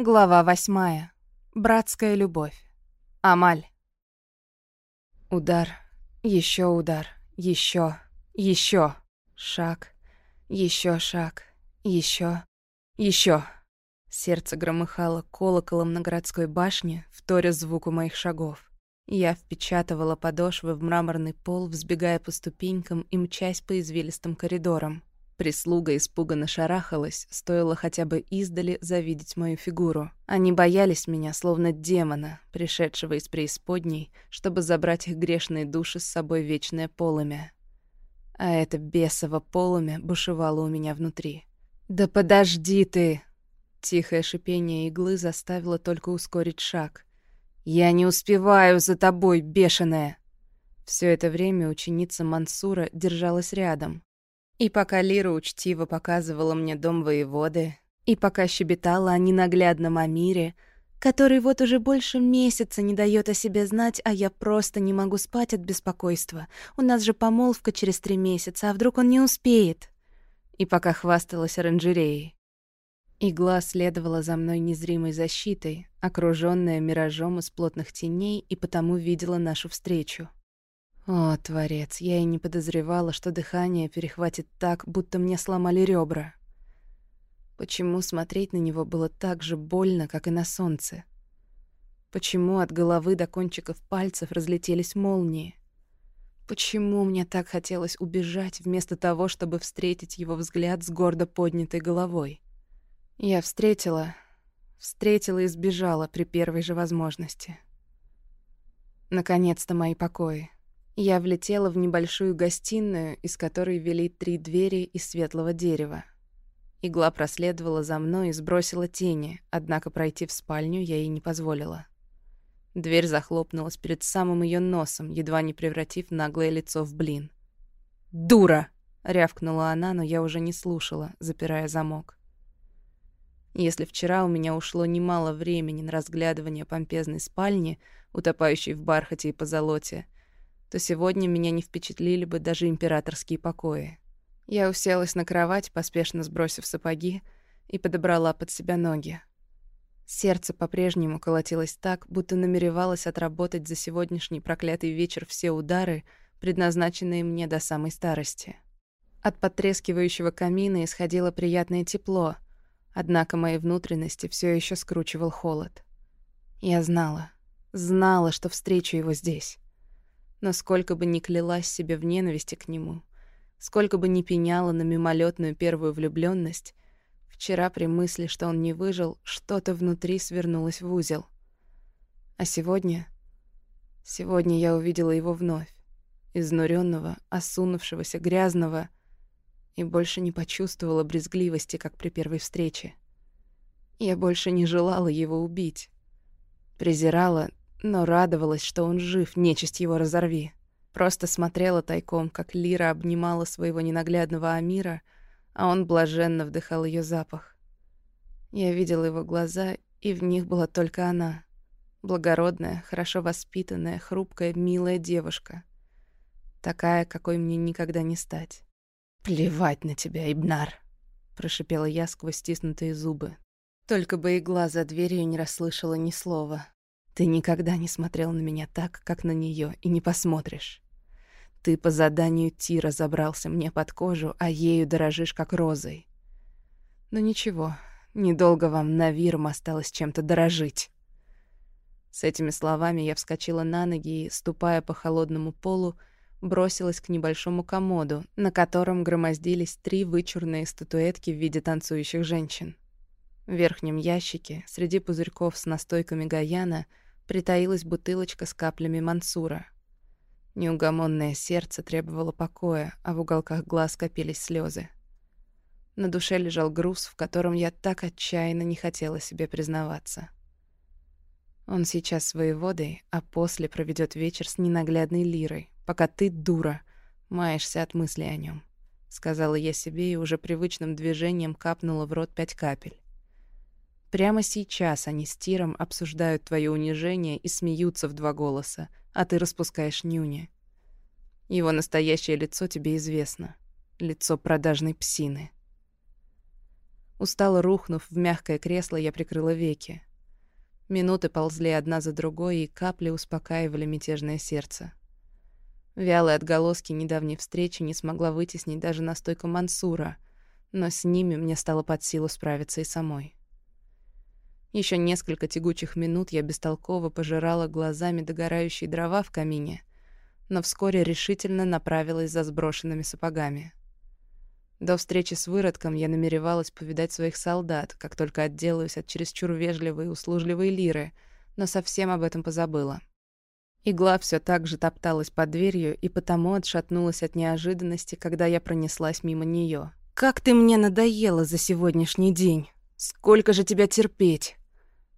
Глава восьмая. Братская любовь. Амаль. Удар. Еще удар. Еще. Еще. Шаг. Еще шаг. Еще. Еще. Сердце громыхало колоколом на городской башне, вторя звуку моих шагов. Я впечатывала подошвы в мраморный пол, взбегая по ступенькам и мчась по извилистым коридорам. Прислуга испуганно шарахалась, стоило хотя бы издали завидеть мою фигуру. Они боялись меня, словно демона, пришедшего из преисподней, чтобы забрать их грешные души с собой вечное полымя. А это бесово полымя бушевало у меня внутри. «Да подожди ты!» Тихое шипение иглы заставило только ускорить шаг. «Я не успеваю за тобой, бешеная!» Все это время ученица Мансура держалась рядом, и пока Лира учтиво показывала мне дом воеводы, и пока щебетала о ненаглядном Амире, который вот уже больше месяца не дает о себе знать, а я просто не могу спать от беспокойства. У нас же помолвка через три месяца, а вдруг он не успеет? И пока хвасталась оранжереей. Игла следовала за мной незримой защитой, окружённая миражом из плотных теней, и потому видела нашу встречу. О, Творец, я и не подозревала, что дыхание перехватит так, будто мне сломали ребра. Почему смотреть на него было так же больно, как и на солнце? Почему от головы до кончиков пальцев разлетелись молнии? Почему мне так хотелось убежать, вместо того, чтобы встретить его взгляд с гордо поднятой головой? Я встретила, встретила и сбежала при первой же возможности. Наконец-то мои покои. Я влетела в небольшую гостиную, из которой вели три двери из светлого дерева. Игла проследовала за мной и сбросила тени, однако пройти в спальню я ей не позволила. Дверь захлопнулась перед самым ее носом, едва не превратив наглое лицо в блин. «Дура!» — рявкнула она, но я уже не слушала, запирая замок. Если вчера у меня ушло немало времени на разглядывание помпезной спальни, утопающей в бархате и позолоте, — то сегодня меня не впечатлили бы даже императорские покои. Я уселась на кровать, поспешно сбросив сапоги, и подобрала под себя ноги. Сердце по-прежнему колотилось так, будто намеревалось отработать за сегодняшний проклятый вечер все удары, предназначенные мне до самой старости. От потрескивающего камина исходило приятное тепло, однако мои внутренности все еще скручивал холод. Я знала, знала, что встречу его здесь. Но сколько бы ни клялась себе в ненависти к нему, сколько бы ни пеняла на мимолетную первую влюбленность, вчера при мысли, что он не выжил, что-то внутри свернулось в узел. А сегодня... Сегодня я увидела его вновь, изнуренного, осунувшегося, грязного, и больше не почувствовала брезгливости, как при первой встрече. Я больше не желала его убить. Презирала, но радовалась, что он жив, нечисть его разорви. Просто смотрела тайком, как Лира обнимала своего ненаглядного Амира, а он блаженно вдыхал ее запах. Я видела его глаза, и в них была только она. Благородная, хорошо воспитанная, хрупкая, милая девушка. Такая, какой мне никогда не стать. «Плевать на тебя, Ибнар!» — прошипела я сквозь стиснутые зубы. Только бы игла за дверью не расслышала ни слова. Ты никогда не смотрел на меня так, как на нее, и не посмотришь. Ты по заданию Тира забрался мне под кожу, а ею дорожишь, как розой. Но ничего, недолго вам на Вирм осталось чем-то дорожить. С этими словами я вскочила на ноги и, ступая по холодному полу, бросилась к небольшому комоду, на котором громоздились три вычурные статуэтки в виде танцующих женщин. В верхнем ящике, среди пузырьков с настойками Гаяна, притаилась бутылочка с каплями Мансура. Неугомонное сердце требовало покоя, а в уголках глаз копились слезы. На душе лежал груз, в котором я так отчаянно не хотела себе признаваться. Он сейчас своей водой, а после проведет вечер с ненаглядной лирой, пока ты, дура, маешься от мысли о нем, сказала я себе и уже привычным движением капнула в рот пять капель. Прямо сейчас они с Тиром обсуждают твое унижение и смеются в два голоса, а ты распускаешь нюни. Его настоящее лицо тебе известно. Лицо продажной псины. Устало рухнув в мягкое кресло, я прикрыла веки. Минуты ползли одна за другой, и капли успокаивали мятежное сердце. Вялые отголоски недавней встречи не смогла вытеснить даже настойка Мансура, но с ними мне стало под силу справиться и самой. Еще несколько тягучих минут я бестолково пожирала глазами догорающие дрова в камине, но вскоре решительно направилась за сброшенными сапогами. До встречи с выродком я намеревалась повидать своих солдат, как только отделаюсь от чересчур вежливой и услужливой лиры, но совсем об этом позабыла. Игла все так же топталась под дверью и потому отшатнулась от неожиданности, когда я пронеслась мимо нее. «Как ты мне надоела за сегодняшний день! Сколько же тебя терпеть!»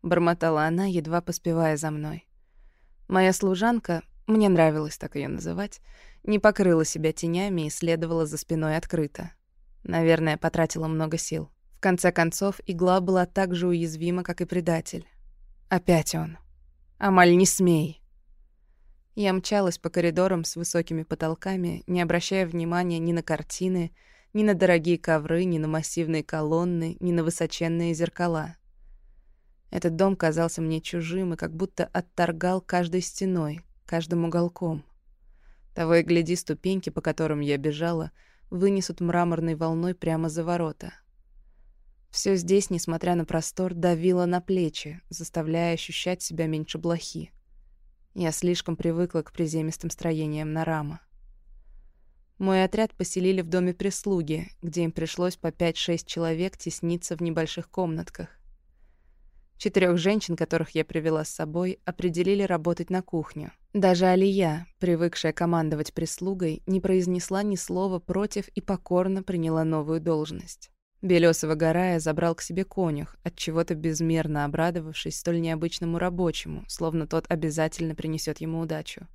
Бормотала она, едва поспевая за мной. Моя служанка, мне нравилось так ее называть, не покрыла себя тенями и следовала за спиной открыто. Наверное, потратила много сил. В конце концов, игла была так же уязвима, как и предатель. Опять он. «Амаль, не смей!» Я мчалась по коридорам с высокими потолками, не обращая внимания ни на картины, ни на дорогие ковры, ни на массивные колонны, ни на высоченные зеркала. Этот дом казался мне чужим и как будто отторгал каждой стеной, каждым уголком. Того и гляди, ступеньки, по которым я бежала — вынесут мраморной волной прямо за ворота. Все здесь, несмотря на простор, давило на плечи, заставляя ощущать себя меньше блохи. Я слишком привыкла к приземистым строениям Нарама. Мой отряд поселили в доме прислуги, где им пришлось по 5-6 человек тесниться в небольших комнатках. Четырех женщин, которых я привела с собой, определили работать на кухню. Даже Алия, привыкшая командовать прислугой, не произнесла ни слова против и покорно приняла новую должность. Белёсова Гарая забрал к себе конюх, от чего то безмерно обрадовавшись столь необычному рабочему, словно тот обязательно принесет ему удачу.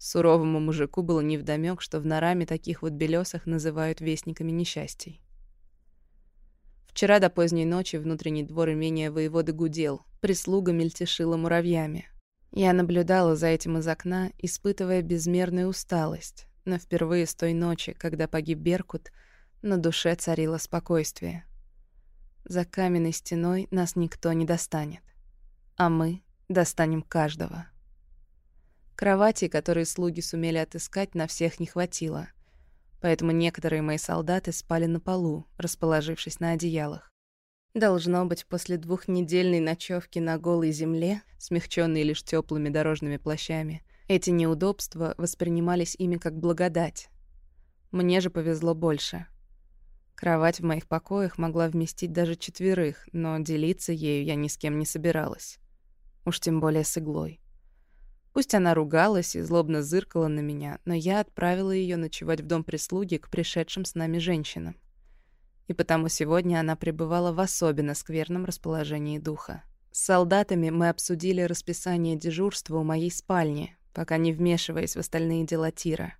Суровому мужику было невдомёк, что в Нараме таких вот белесах называют вестниками несчастий. Вчера до поздней ночи внутренний двор имения воеводы гудел, прислуга мельтешила муравьями. Я наблюдала за этим из окна, испытывая безмерную усталость, но впервые с той ночи, когда погиб Беркут, на душе царило спокойствие. За каменной стеной нас никто не достанет, а мы достанем каждого. Кровати, которые слуги сумели отыскать, на всех не хватило — поэтому некоторые мои солдаты спали на полу, расположившись на одеялах. Должно быть, после двухнедельной ночевки на голой земле, смягченной лишь теплыми дорожными плащами, эти неудобства воспринимались ими как благодать. Мне же повезло больше. Кровать в моих покоях могла вместить даже четверых, но делиться ею я ни с кем не собиралась. Уж тем более с иглой. Пусть она ругалась и злобно зыркала на меня, но я отправила ее ночевать в дом прислуги к пришедшим с нами женщинам. И потому сегодня она пребывала в особенно скверном расположении духа. С солдатами мы обсудили расписание дежурства у моей спальни, пока не вмешиваясь в остальные дела Тира.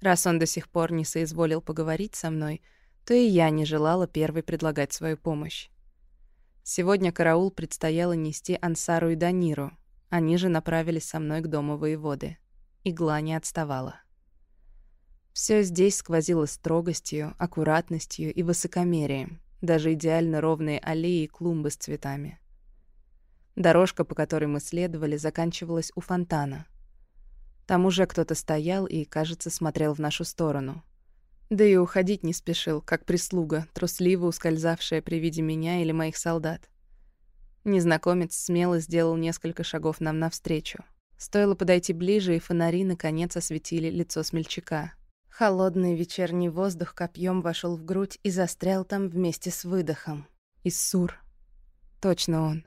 Раз он до сих пор не соизволил поговорить со мной, то и я не желала первой предлагать свою помощь. Сегодня караул предстояло нести Ансару и Даниру, они же направились со мной к дому воеводы. Игла не отставала. Все здесь сквозило строгостью, аккуратностью и высокомерием, даже идеально ровные аллеи и клумбы с цветами. Дорожка, по которой мы следовали, заканчивалась у фонтана. Там уже кто-то стоял и, кажется, смотрел в нашу сторону. Да и уходить не спешил, как прислуга, трусливо ускользавшая при виде меня или моих солдат. Незнакомец смело сделал несколько шагов нам навстречу. Стоило подойти ближе, и фонари наконец осветили лицо смельчака. Холодный вечерний воздух копьем вошел в грудь и застрял там вместе с выдохом. Иссур. Точно он.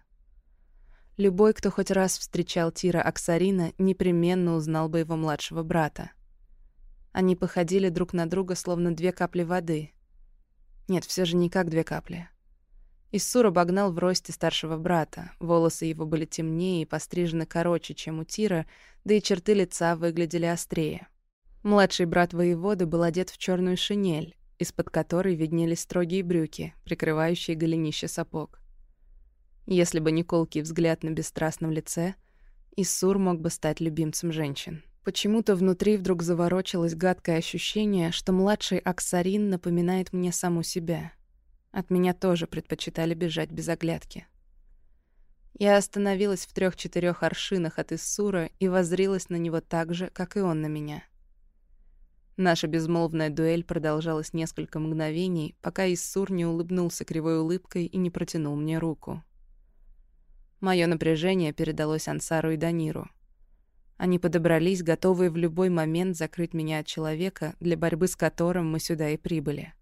Любой, кто хоть раз встречал Тира Аксарина, непременно узнал бы его младшего брата. Они походили друг на друга, словно две капли воды. Нет, все же не как две капли. Иссур обогнал в росте старшего брата. Волосы его были темнее и пострижены короче, чем у Тира, да и черты лица выглядели острее. Младший брат воеводы был одет в черную шинель, из-под которой виднелись строгие брюки, прикрывающие голенище сапог. Если бы не колкий взгляд на бесстрастном лице, Иссур мог бы стать любимцем женщин. Почему-то внутри вдруг заворочилось гадкое ощущение, что младший Аксарин напоминает мне саму себя — От меня тоже предпочитали бежать без оглядки. Я остановилась в трех-четырех аршинах от Иссура и возрилась на него так же, как и он на меня. Наша безмолвная дуэль продолжалась несколько мгновений, пока Иссур не улыбнулся кривой улыбкой и не протянул мне руку. Моё напряжение передалось Ансару и Даниру. Они подобрались, готовые в любой момент закрыть меня от человека, для борьбы с которым мы сюда и прибыли.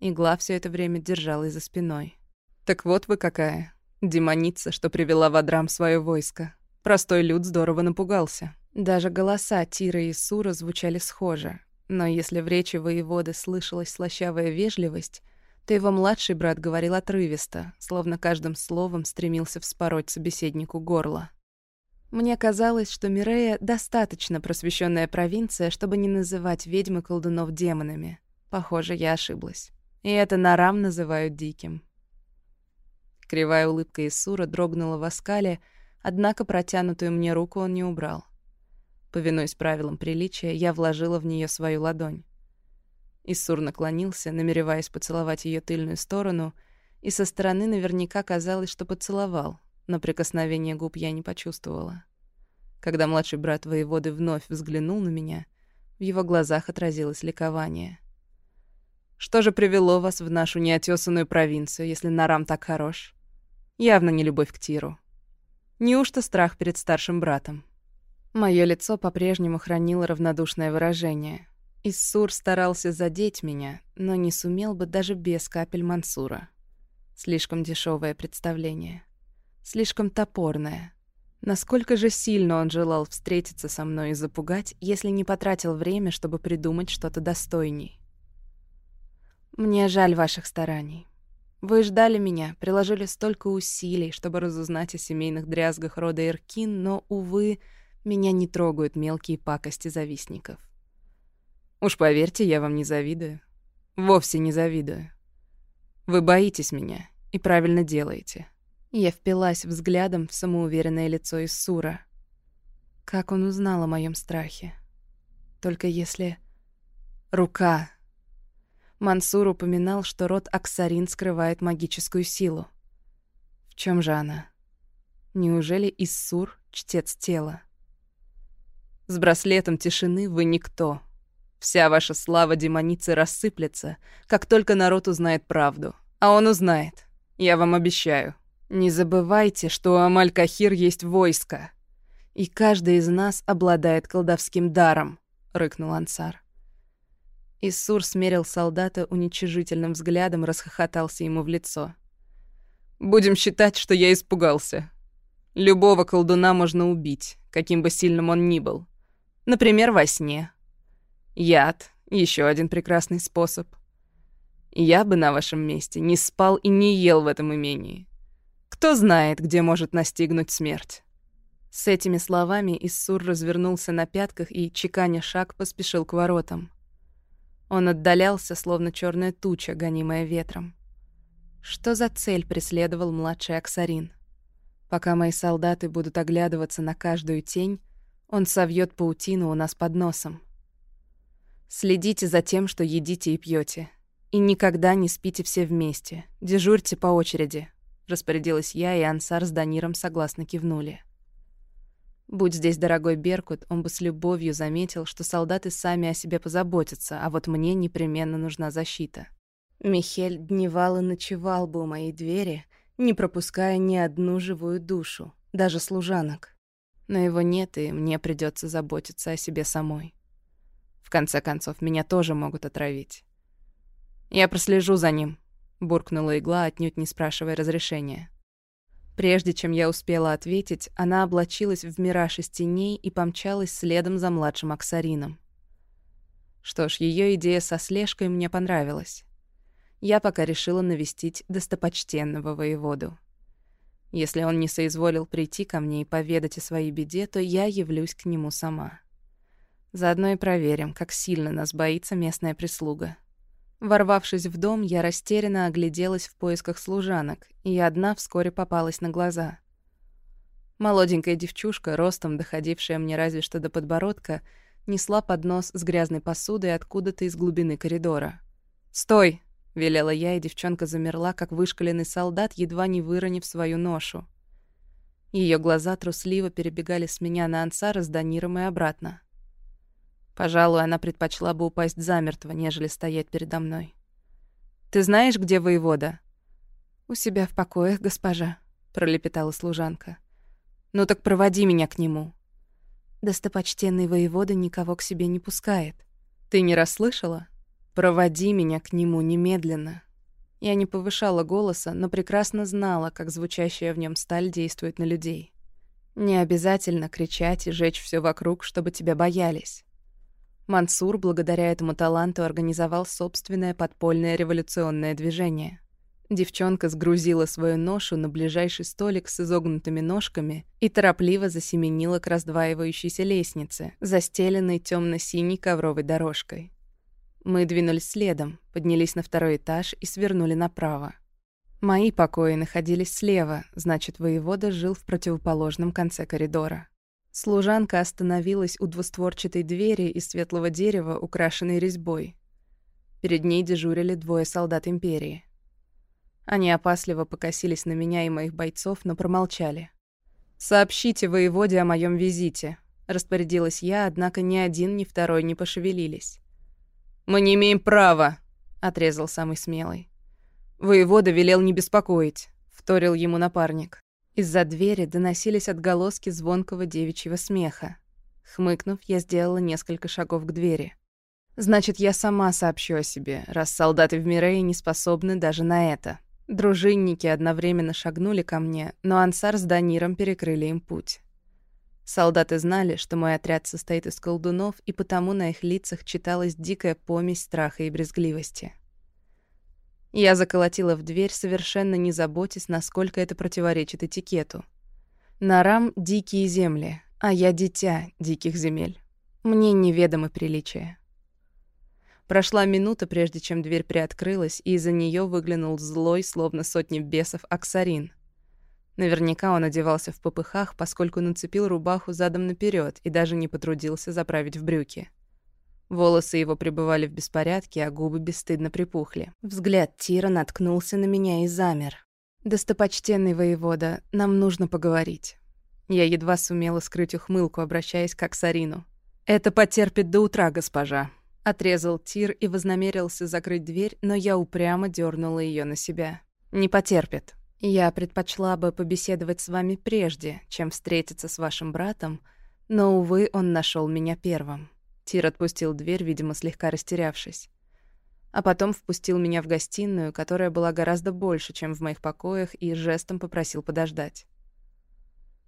Игла все это время держалась за спиной. «Так вот вы какая!» Демоница, что привела в Адрам свое войско. Простой люд здорово напугался. Даже голоса Тира и Сура звучали схоже. Но если в речи воеводы слышалась слащавая вежливость, то его младший брат говорил отрывисто, словно каждым словом стремился вспороть собеседнику горло. Мне казалось, что Мирея достаточно просвещенная провинция, чтобы не называть ведьмы колдунов демонами. Похоже, я ошиблась. И это Нарам называют диким. Кривая улыбка Исура дрогнула в оскале, однако протянутую мне руку он не убрал. Повинуясь правилам приличия, я вложила в нее свою ладонь. Иссур наклонился, намереваясь поцеловать ее тыльную сторону, и со стороны наверняка казалось, что поцеловал, но прикосновение губ я не почувствовала. Когда младший брат воеводы вновь взглянул на меня, в его глазах отразилось ликование. «Что же привело вас в нашу неотесанную провинцию, если Нарам так хорош?» Явно не любовь к Тиру. Неужто страх перед старшим братом? Моё лицо по-прежнему хранило равнодушное выражение. Иссур старался задеть меня, но не сумел бы даже без капель Мансура. Слишком дешевое представление. Слишком топорное. Насколько же сильно он желал встретиться со мной и запугать, если не потратил время, чтобы придумать что-то достойней. «Мне жаль ваших стараний. Вы ждали меня, приложили столько усилий, чтобы разузнать о семейных дрязгах рода Иркин, но, увы, меня не трогают мелкие пакости завистников. Уж поверьте, я вам не завидую. Вовсе не завидую. Вы боитесь меня и правильно делаете. Я впилась взглядом в самоуверенное лицо Иссура. Как он узнал о моем страхе? Только если... Рука Мансур упоминал, что род Аксарин скрывает магическую силу. В чем же она? Неужели Иссур — чтец тела? С браслетом тишины вы никто. Вся ваша слава демоницы рассыплется, как только народ узнает правду. А он узнает. Я вам обещаю. Не забывайте, что у Амаль-Кахир есть войско. И каждый из нас обладает колдовским даром, — рыкнул Ансар. Иссур смерил солдата уничижительным взглядом расхохотался ему в лицо. «Будем считать, что я испугался. Любого колдуна можно убить, каким бы сильным он ни был. Например, во сне. Яд — еще один прекрасный способ. Я бы на вашем месте не спал и не ел в этом имении. Кто знает, где может настигнуть смерть?» С этими словами Иссур развернулся на пятках и, чеканя шаг, поспешил к воротам. Он отдалялся, словно черная туча, гонимая ветром. Что за цель преследовал младший Аксарин? Пока мои солдаты будут оглядываться на каждую тень, он совьет паутину у нас под носом. Следите за тем, что едите и пьете, И никогда не спите все вместе. Дежурьте по очереди. Распорядилась я, и Ансар с Даниром согласно кивнули. Будь здесь дорогой Беркут, он бы с любовью заметил, что солдаты сами о себе позаботятся, а вот мне непременно нужна защита. Михель дневал и ночевал бы у моей двери, не пропуская ни одну живую душу, даже служанок. Но его нет, и мне придется заботиться о себе самой. В конце концов, меня тоже могут отравить. «Я прослежу за ним», — буркнула игла, отнюдь не спрашивая разрешения. Прежде чем я успела ответить, она облачилась в мираж из теней и помчалась следом за младшим Аксарином. Что ж, ее идея со слежкой мне понравилась. Я пока решила навестить достопочтенного воеводу. Если он не соизволил прийти ко мне и поведать о своей беде, то я явлюсь к нему сама. Заодно и проверим, как сильно нас боится местная прислуга. Ворвавшись в дом, я растерянно огляделась в поисках служанок, и одна вскоре попалась на глаза. Молоденькая девчушка, ростом доходившая мне разве что до подбородка, несла поднос с грязной посудой откуда-то из глубины коридора. «Стой!» — велела я, и девчонка замерла, как вышкаленный солдат, едва не выронив свою ношу. Ее глаза трусливо перебегали с меня на ансара с Даниром и обратно. Пожалуй, она предпочла бы упасть замертво, нежели стоять передо мной. «Ты знаешь, где воевода?» «У себя в покоях, госпожа», — пролепетала служанка. «Ну так проводи меня к нему». «Достопочтенный воевода никого к себе не пускает». «Ты не расслышала? Проводи меня к нему немедленно». Я не повышала голоса, но прекрасно знала, как звучащая в нем сталь действует на людей. Не обязательно кричать и жечь все вокруг, чтобы тебя боялись. Мансур, благодаря этому таланту, организовал собственное подпольное революционное движение. Девчонка сгрузила свою ношу на ближайший столик с изогнутыми ножками и торопливо засеменила к раздваивающейся лестнице, застеленной темно синей ковровой дорожкой. Мы двинулись следом, поднялись на второй этаж и свернули направо. Мои покои находились слева, значит, воевода жил в противоположном конце коридора. Служанка остановилась у двустворчатой двери из светлого дерева, украшенной резьбой. Перед ней дежурили двое солдат Империи. Они опасливо покосились на меня и моих бойцов, но промолчали. «Сообщите воеводе о моем визите», — распорядилась я, однако ни один, ни второй не пошевелились. «Мы не имеем права», — отрезал самый смелый. «Воевода велел не беспокоить», — вторил ему напарник. Из-за двери доносились отголоски звонкого девичьего смеха. Хмыкнув, я сделала несколько шагов к двери. «Значит, я сама сообщу о себе, раз солдаты в Мирее не способны даже на это». Дружинники одновременно шагнули ко мне, но Ансар с Даниром перекрыли им путь. Солдаты знали, что мой отряд состоит из колдунов, и потому на их лицах читалась дикая помесь страха и брезгливости. Я заколотила в дверь, совершенно не заботясь, насколько это противоречит этикету. Нарам — дикие земли, а я — дитя диких земель. Мне неведомы приличия. Прошла минута, прежде чем дверь приоткрылась, и из-за нее выглянул злой, словно сотни бесов, Аксарин. Наверняка он одевался в попыхах, поскольку нацепил рубаху задом наперед и даже не потрудился заправить в брюки. Волосы его пребывали в беспорядке, а губы бесстыдно припухли. Взгляд Тира наткнулся на меня и замер. «Достопочтенный воевода, нам нужно поговорить». Я едва сумела скрыть ухмылку, обращаясь к Аксарину. «Это потерпит до утра, госпожа», Отрезал тир и вознамерился закрыть дверь, но я упрямо дернула ее на себя. «Не потерпит. Я предпочла бы побеседовать с вами прежде, чем встретиться с вашим братом, но, увы, он нашел меня первым». Тир отпустил дверь, видимо, слегка растерявшись. А потом впустил меня в гостиную, которая была гораздо больше, чем в моих покоях, и жестом попросил подождать.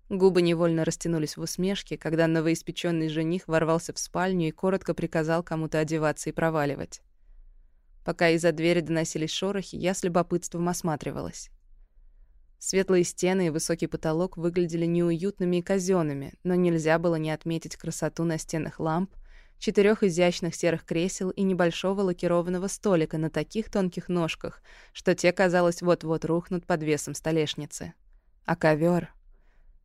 Губы невольно растянулись в усмешке, когда новоиспеченный жених ворвался в спальню и коротко приказал кому-то одеваться и проваливать. Пока из-за двери доносились шорохи, я с любопытством осматривалась. Светлые стены и высокий потолок выглядели неуютными и казенными, но нельзя было не отметить красоту настенных ламп, четырех изящных серых кресел и небольшого лакированного столика на таких тонких ножках, что те, казалось, вот-вот рухнут под весом столешницы. А ковер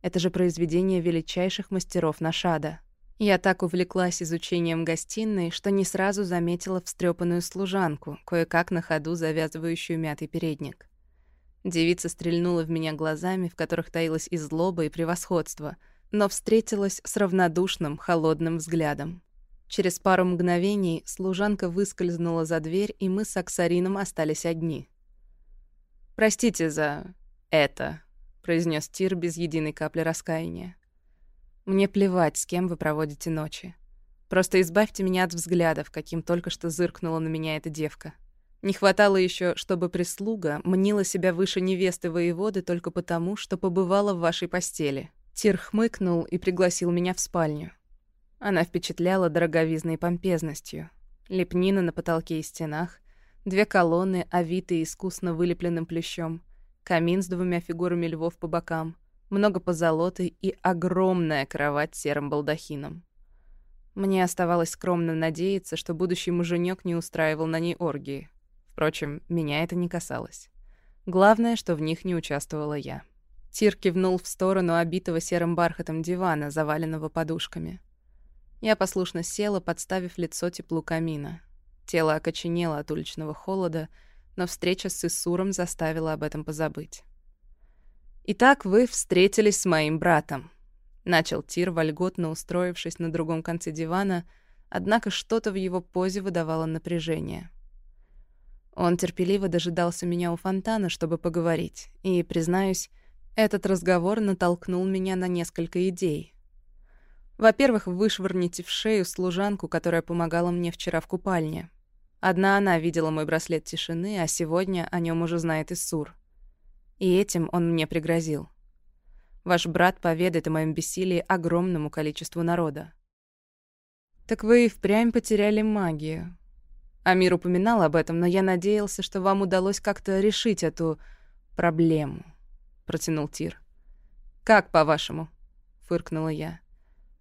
это же произведение величайших мастеров Нашада. Я так увлеклась изучением гостиной, что не сразу заметила встрепанную служанку, кое-как на ходу завязывающую мятый передник. Девица стрельнула в меня глазами, в которых таилась и злоба, и превосходство, но встретилась с равнодушным, холодным взглядом. Через пару мгновений служанка выскользнула за дверь, и мы с Аксарином остались одни. «Простите за... это», произнес Тир без единой капли раскаяния. Мне плевать, с кем вы проводите ночи. Просто избавьте меня от взглядов, каким только что зыркнула на меня эта девка. Не хватало еще, чтобы прислуга мнила себя выше невесты воеводы только потому, что побывала в вашей постели. Тир хмыкнул и пригласил меня в спальню. Она впечатляла дороговизной помпезностью. Лепнина на потолке и стенах, две колонны, овитые искусно вылепленным плющом — камин с двумя фигурами львов по бокам, много позолоты и огромная кровать с серым балдахином. Мне оставалось скромно надеяться, что будущий муженек не устраивал на ней оргии. Впрочем, меня это не касалось. Главное, что в них не участвовала я. Тир кивнул в сторону обитого серым бархатом дивана, заваленного подушками. Я послушно села, подставив лицо теплу камина. Тело окоченело от уличного холода — но встреча с Исуром заставила об этом позабыть. «Итак, вы встретились с моим братом», — начал Тир, вольготно устроившись на другом конце дивана, однако что-то в его позе выдавало напряжение. Он терпеливо дожидался меня у фонтана, чтобы поговорить, и, признаюсь, этот разговор натолкнул меня на несколько идей. Во-первых, вышвырните в шею служанку, которая помогала мне вчера в купальне. Одна она видела мой браслет тишины, а сегодня о нем уже знает Иссур. И этим он мне пригрозил. Ваш брат поведает о моем бессилии огромному количеству народа. Так вы и впрямь потеряли магию. Амир упоминал об этом, но я надеялся, что вам удалось как-то решить эту проблему, протянул Тир. Как, по-вашему? фыркнула я.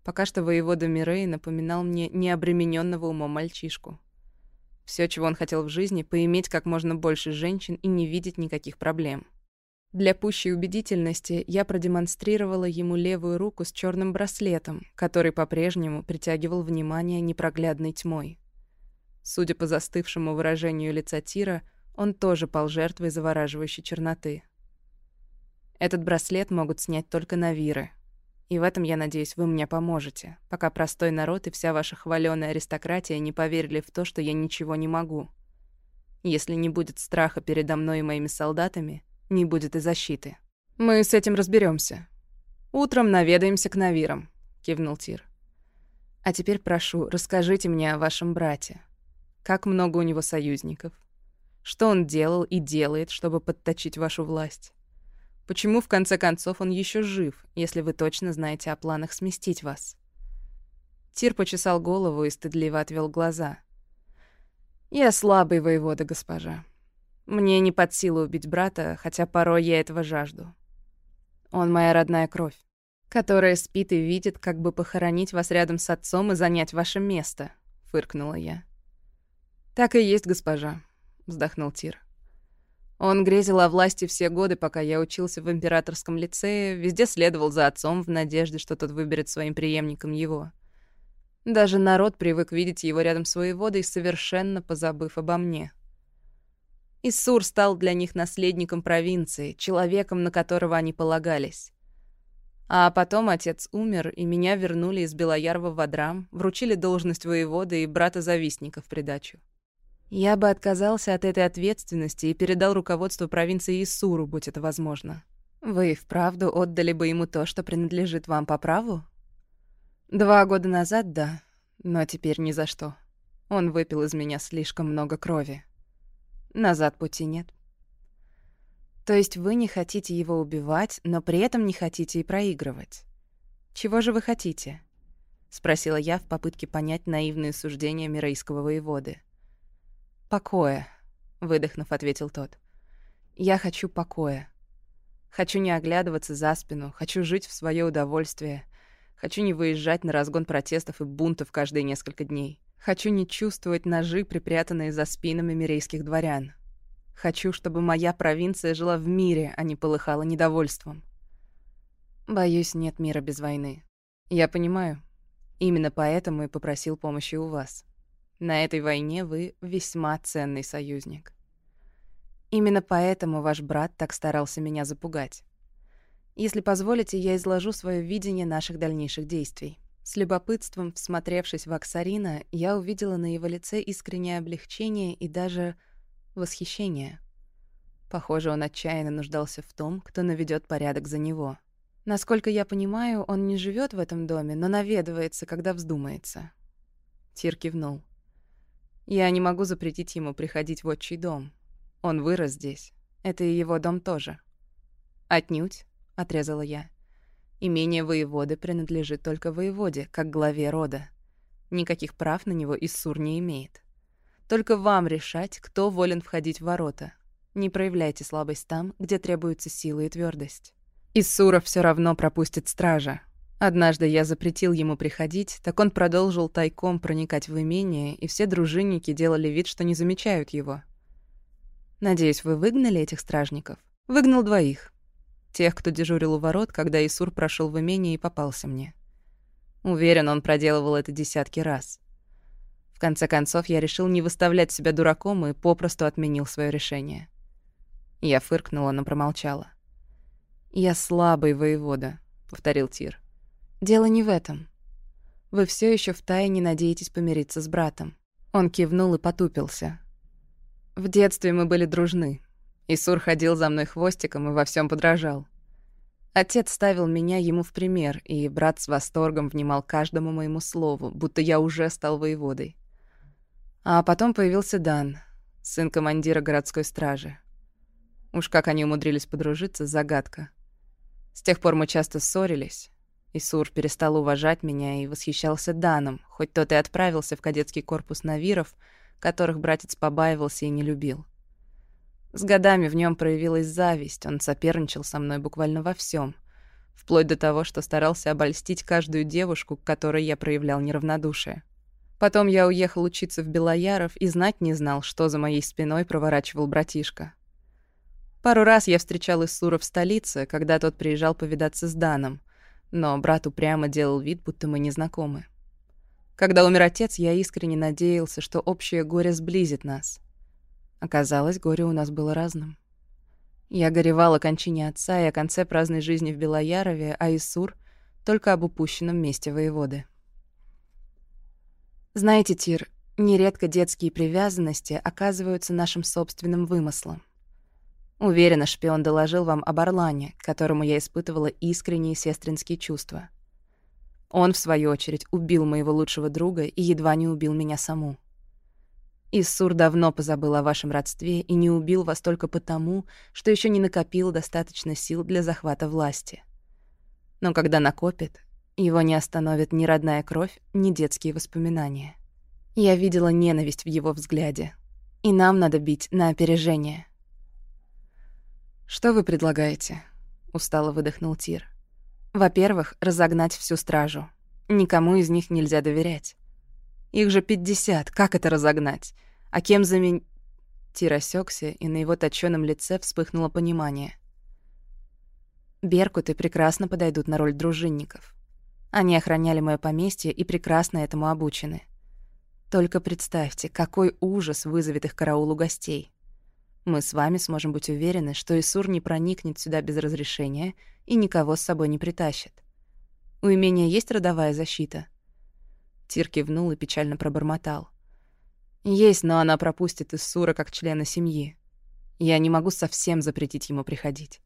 Пока что воевода Мирей напоминал мне необремененного умом мальчишку. Все, чего он хотел в жизни, поиметь как можно больше женщин и не видеть никаких проблем. Для пущей убедительности я продемонстрировала ему левую руку с черным браслетом, который по-прежнему притягивал внимание непроглядной тьмой. Судя по застывшему выражению лица Тира, он тоже пал жертвой завораживающей черноты. Этот браслет могут снять только навиры. И в этом, я надеюсь, вы мне поможете, пока простой народ и вся ваша хваленая аристократия не поверили в то, что я ничего не могу. Если не будет страха передо мной и моими солдатами — не будет и защиты. Мы с этим разберемся. Утром наведаемся к Навирам, кивнул Тир. А теперь прошу, расскажите мне о вашем брате. Как много у него союзников? Что он делал и делает, чтобы подточить вашу власть? Почему, в конце концов, он еще жив, если вы точно знаете о планах сместить вас? Тир почесал голову и стыдливо отвел глаза. «Я слабый воевода, госпожа. Мне не под силу убить брата, хотя порой я этого жажду. Он моя родная кровь, которая спит и видит, как бы похоронить вас рядом с отцом и занять ваше место, фыркнула я. Так и есть, госпожа, вздохнул Тир. Он грезил о власти все годы, пока я учился в императорском лицее, везде следовал за отцом в надежде, что тот выберет своим преемником его. Даже народ привык видеть его рядом с воеводой, совершенно позабыв обо мне. Иссур стал для них наследником провинции, человеком, на которого они полагались. А потом отец умер, и меня вернули из Белоярва в Адрам, вручили должность воевода и брата-завистника в придачу. Я бы отказался от этой ответственности и передал руководство провинции Иссуру, будь это возможно. Вы вправду отдали бы ему то, что принадлежит вам по праву? Два года назад — да, но теперь ни за что. Он выпил из меня слишком много крови. Назад пути нет. То есть вы не хотите его убивать, но при этом не хотите и проигрывать. Чего же вы хотите? Спросила я в попытке понять наивные суждения мирейского воеводы. «Покоя», — выдохнув, ответил тот. «Я хочу покоя. Хочу не оглядываться за спину, хочу жить в свое удовольствие, хочу не выезжать на разгон протестов и бунтов каждые несколько дней. Хочу не чувствовать ножи, припрятанные за спинами мирейских дворян. Хочу, чтобы моя провинция жила в мире, а не полыхала недовольством. Боюсь, нет мира без войны. Я понимаю. Именно поэтому и попросил помощи у вас. На этой войне вы весьма ценный союзник. Именно поэтому ваш брат так старался меня запугать. Если позволите, я изложу свое видение наших дальнейших действий. С любопытством, всмотревшись в Аксарина, я увидела на его лице искреннее облегчение и даже восхищение. Похоже, он отчаянно нуждался в том, кто наведет порядок за него. Насколько я понимаю, он не живет в этом доме, но наведывается, когда вздумается. Тир кивнул. Я не могу запретить ему приходить в отчий дом. Он вырос здесь. Это и его дом тоже. Отнюдь, отрезала я. Имение воеводы принадлежит только воеводе, как главе рода. Никаких прав на него Иссур не имеет. Только вам решать, кто волен входить в ворота. Не проявляйте слабость там, где требуется сила и твердость. Иссура все равно пропустит стража. Однажды я запретил ему приходить, так он продолжил тайком проникать в имение, и все дружинники делали вид, что не замечают его. Надеюсь, вы выгнали этих стражников? Выгнал двоих. Тех, кто дежурил у ворот, когда Исур прошел в имение и попался мне. Уверен, он проделывал это десятки раз. В конце концов, я решил не выставлять себя дураком и попросту отменил свое решение. Я фыркнула, но промолчала. «Я слабый воевода», — повторил Тир. «Дело не в этом. Вы все еще втайне надеетесь помириться с братом». Он кивнул и потупился. «В детстве мы были дружны. Исур ходил за мной хвостиком и во всем подражал. Отец ставил меня ему в пример, и брат с восторгом внимал каждому моему слову, будто я уже стал воеводой. А потом появился Дан, сын командира городской стражи. Уж как они умудрились подружиться, загадка. С тех пор мы часто ссорились. Исур перестал уважать меня и восхищался Даном, хоть тот и отправился в кадетский корпус Навиров, которых братец побаивался и не любил. С годами в нем проявилась зависть, он соперничал со мной буквально во всем, вплоть до того, что старался обольстить каждую девушку, к которой я проявлял неравнодушие. Потом я уехал учиться в Белояров и знать не знал, что за моей спиной проворачивал братишка. Пару раз я встречал Иссура в столице, когда тот приезжал повидаться с Даном, но брат упрямо делал вид, будто мы не знакомы. Когда умер отец, я искренне надеялся, что общее горе сблизит нас. Оказалось, горе у нас было разным. Я горевала о кончине отца и о конце праздной жизни в Белоярове, а Исур — только об упущенном месте воеводы. Знаете, Тир, нередко детские привязанности оказываются нашим собственным вымыслом. Уверена, шпион доложил вам об Орлане, которому я испытывала искренние сестринские чувства. Он, в свою очередь, убил моего лучшего друга и едва не убил меня саму. Иссур давно позабыл о вашем родстве и не убил вас только потому, что еще не накопил достаточно сил для захвата власти. Но когда накопит, его не остановит ни родная кровь, ни детские воспоминания. Я видела ненависть в его взгляде. И нам надо бить на опережение. «Что вы предлагаете?» — устало выдохнул Тир. «Во-первых, разогнать всю стражу. Никому из них нельзя доверять. Их же пятьдесят, как это разогнать? А кем замен...» Тир осёкся, и на его точёном лице вспыхнуло понимание. «Беркуты прекрасно подойдут на роль дружинников. Они охраняли моё поместье и прекрасно этому обучены. Только представьте, какой ужас вызовет их караул у гостей. Мы с вами сможем быть уверены, что Исур не проникнет сюда без разрешения и никого с собой не притащит. У имения есть родовая защита?» Тир кивнул и печально пробормотал. Есть, но она пропустит из Сура как члена семьи. Я не могу совсем запретить ему приходить.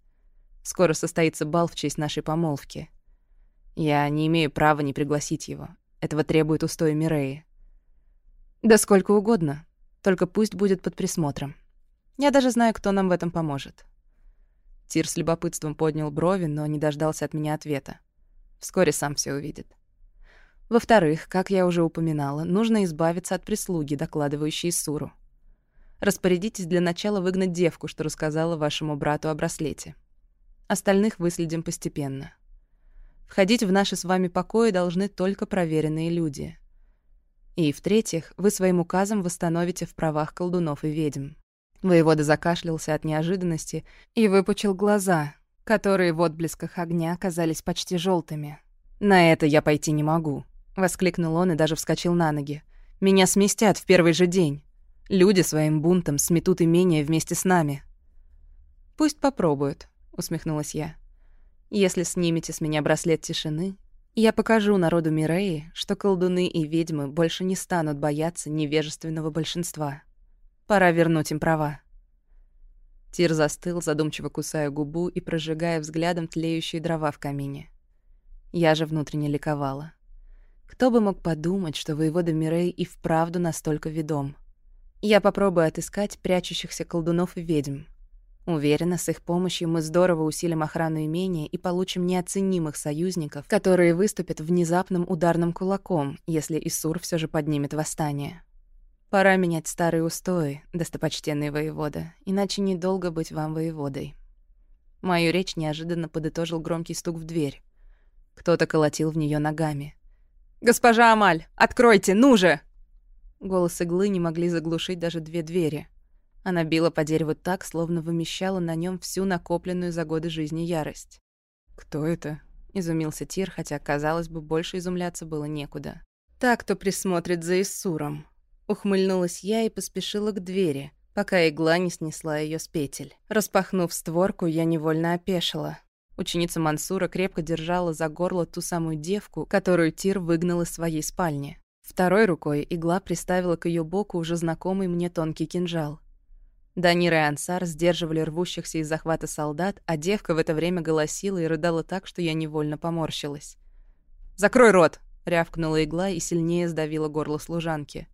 Скоро состоится бал в честь нашей помолвки. Я не имею права не пригласить его. Этого требует устой Миреи. Да сколько угодно. Только пусть будет под присмотром. Я даже знаю, кто нам в этом поможет. Тир с любопытством поднял брови, но не дождался от меня ответа. Вскоре сам все увидит. Во-вторых, как я уже упоминала, нужно избавиться от прислуги, докладывающей Суру. Распорядитесь для начала выгнать девку, что рассказала вашему брату о браслете. Остальных выследим постепенно. Входить в наши с вами покои должны только проверенные люди. И, в-третьих, вы своим указом восстановите в правах колдунов и ведьм. Воевода закашлялся от неожиданности и выпучил глаза, которые в отблесках огня казались почти желтыми. «На это я пойти не могу», Воскликнул он и даже вскочил на ноги. «Меня сместят в первый же день. Люди своим бунтом сметут имение вместе с нами». «Пусть попробуют», — усмехнулась я. «Если снимете с меня браслет тишины, я покажу народу Миреи, что колдуны и ведьмы больше не станут бояться невежественного большинства. Пора вернуть им права». Тир застыл, задумчиво кусая губу и прожигая взглядом тлеющие дрова в камине. Я же внутренне ликовала. Кто бы мог подумать, что воевода Мирей и вправду настолько ведом. Я попробую отыскать прячущихся колдунов и ведьм. Уверена, с их помощью мы здорово усилим охрану имения и получим неоценимых союзников, которые выступят внезапным ударным кулаком, если Исур все же поднимет восстание. Пора менять старые устои, достопочтенный воевода, иначе недолго быть вам воеводой. Мою речь неожиданно подытожил громкий стук в дверь. Кто-то колотил в нее ногами. «Госпожа Амаль, откройте, ну же!» Голос иглы не могли заглушить даже две двери. Она била по дереву так, словно вымещала на нем всю накопленную за годы жизни ярость. «Кто это?» — изумился Тир, хотя, казалось бы, больше изумляться было некуда. «Так, кто присмотрит за Иссуром», Ухмыльнулась я и поспешила к двери, пока игла не снесла ее с петель. Распахнув створку, я невольно опешила. Ученица Мансура крепко держала за горло ту самую девку, которую Тир выгнал из своей спальни. Второй рукой игла приставила к ее боку уже знакомый мне тонкий кинжал. Данир и Ансар сдерживали рвущихся из захвата солдат, а девка в это время голосила и рыдала так, что я невольно поморщилась. «Закрой рот!» — рявкнула игла и сильнее сдавила горло служанки.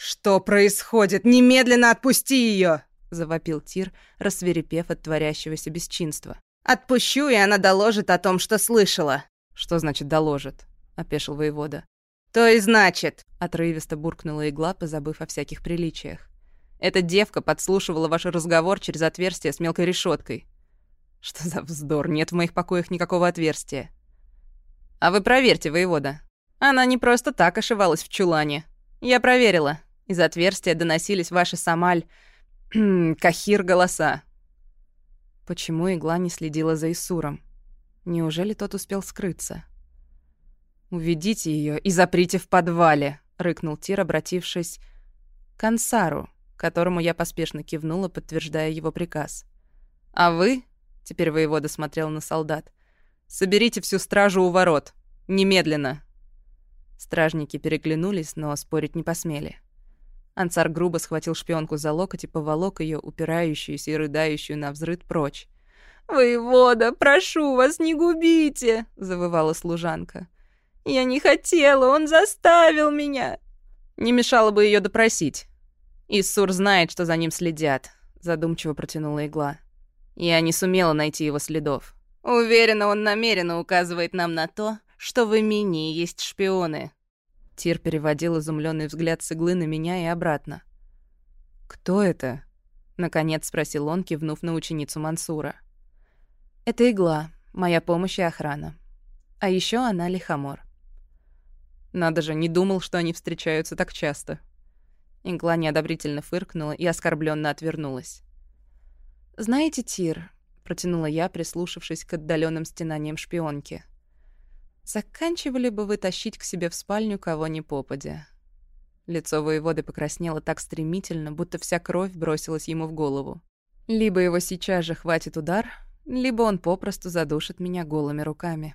«Что происходит? Немедленно отпусти ее! завопил Тир, рассверепев от творящегося бесчинства. «Отпущу, и она доложит о том, что слышала». «Что значит «доложит»?» — опешил воевода. «То и значит», — отрывисто буркнула игла, позабыв о всяких приличиях. Эта девка подслушивала ваш разговор через отверстие с мелкой решеткой. Что за вздор? Нет в моих покоях никакого отверстия. А вы проверьте, воевода. Она не просто так ошивалась в чулане. Я проверила. Из отверстия доносились ваши Самаль... Кахир голоса. Почему игла не следила за Исуром? Неужели тот успел скрыться? «Уведите ее и заприте в подвале», — рыкнул Тир, обратившись к Ансару, которому я поспешно кивнула, подтверждая его приказ. «А вы?» — теперь воевода смотрел на солдат. «Соберите всю стражу у ворот. Немедленно!» Стражники переглянулись, но спорить не посмели. Ансар грубо схватил шпионку за локоть и поволок ее, упирающуюся и рыдающую на взрыд, прочь. «Воевода, прошу вас, не губите!» — завывала служанка. «Я не хотела, он заставил меня!» «Не мешало бы ее допросить», «Иссур знает, что за ним следят», — задумчиво протянула игла. «Я не сумела найти его следов. Уверена, он намеренно указывает нам на то, что в Эминии есть шпионы». Тир переводил изумленный взгляд с иглы на меня и обратно. «Кто это?» — наконец спросил он, кивнув на ученицу Мансура. «Это игла, моя помощь и охрана. А еще она лихомор». Надо же, не думал, что они встречаются так часто. Игла неодобрительно фыркнула и оскорбленно отвернулась. «Знаете, Тир», — протянула я, прислушавшись к отдаленным стенаниям шпионки, «заканчивали бы вы тащить к себе в спальню кого ни попадя». Лицо воеводы покраснело так стремительно, будто вся кровь бросилась ему в голову. Либо его сейчас же хватит удар, либо он попросту задушит меня голыми руками.